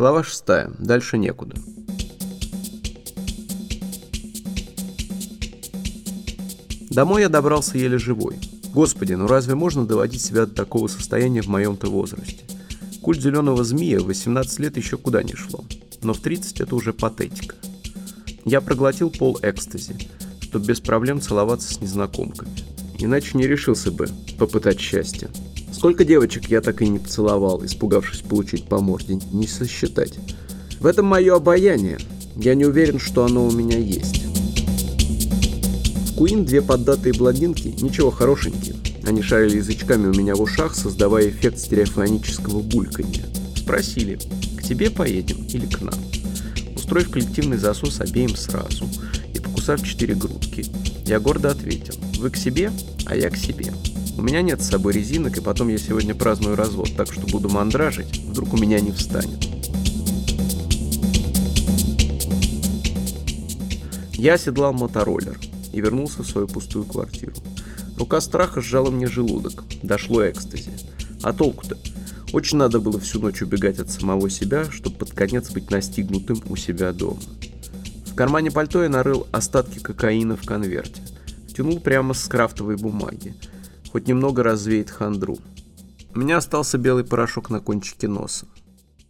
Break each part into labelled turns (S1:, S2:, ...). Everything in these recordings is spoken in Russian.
S1: Глава 6. Дальше некуда. Домой я добрался еле живой. Господи, ну разве можно доводить себя до такого состояния в моем-то возрасте? Культ зеленого змея в 18 лет еще куда не шло. Но в 30 это уже патетика. Я проглотил пол экстази, чтобы без проблем целоваться с незнакомками. Иначе не решился бы попытать счастье. Сколько девочек я так и не поцеловал, испугавшись получить по морде, не сосчитать. В этом мое обаяние. Я не уверен, что оно у меня есть. В Куин две поддатые блондинки, ничего хорошенькие. Они шарили язычками у меня в ушах, создавая эффект стереофонического бульканья. Спросили, к тебе поедем или к нам? Устроив коллективный засос обеим сразу и покусав четыре грудки, я гордо ответил, вы к себе, а я к себе. У меня нет с собой резинок, и потом я сегодня праздную развод, так что буду мандражить, вдруг у меня не встанет. Я оседлал мотороллер и вернулся в свою пустую квартиру. Рука страха сжала мне желудок. Дошло экстази. А толку-то? Очень надо было всю ночь убегать от самого себя, чтобы под конец быть настигнутым у себя дома. В кармане пальто я нарыл остатки кокаина в конверте. Втянул прямо с крафтовой бумаги хоть немного развеет хандру. У меня остался белый порошок на кончике носа.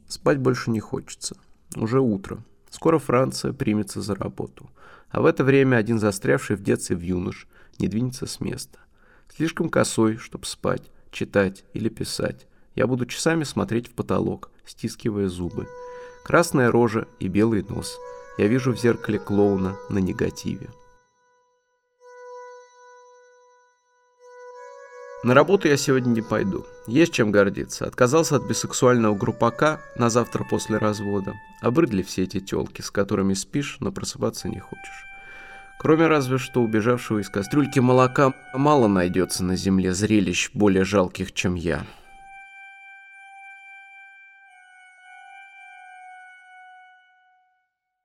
S1: Спать больше не хочется. Уже утро. Скоро Франция примется за работу. А в это время один застрявший в детстве в юнош не двинется с места. Слишком косой, чтобы спать, читать или писать. Я буду часами смотреть в потолок, стискивая зубы. Красная рожа и белый нос. Я вижу в зеркале клоуна на негативе. На работу я сегодня не пойду. Есть чем гордиться. Отказался от бисексуального группака на завтра после развода. Обрыдли все эти телки, с которыми спишь, но просыпаться не хочешь. Кроме разве что убежавшего из кастрюльки молока, мало найдется на земле зрелищ более жалких, чем я.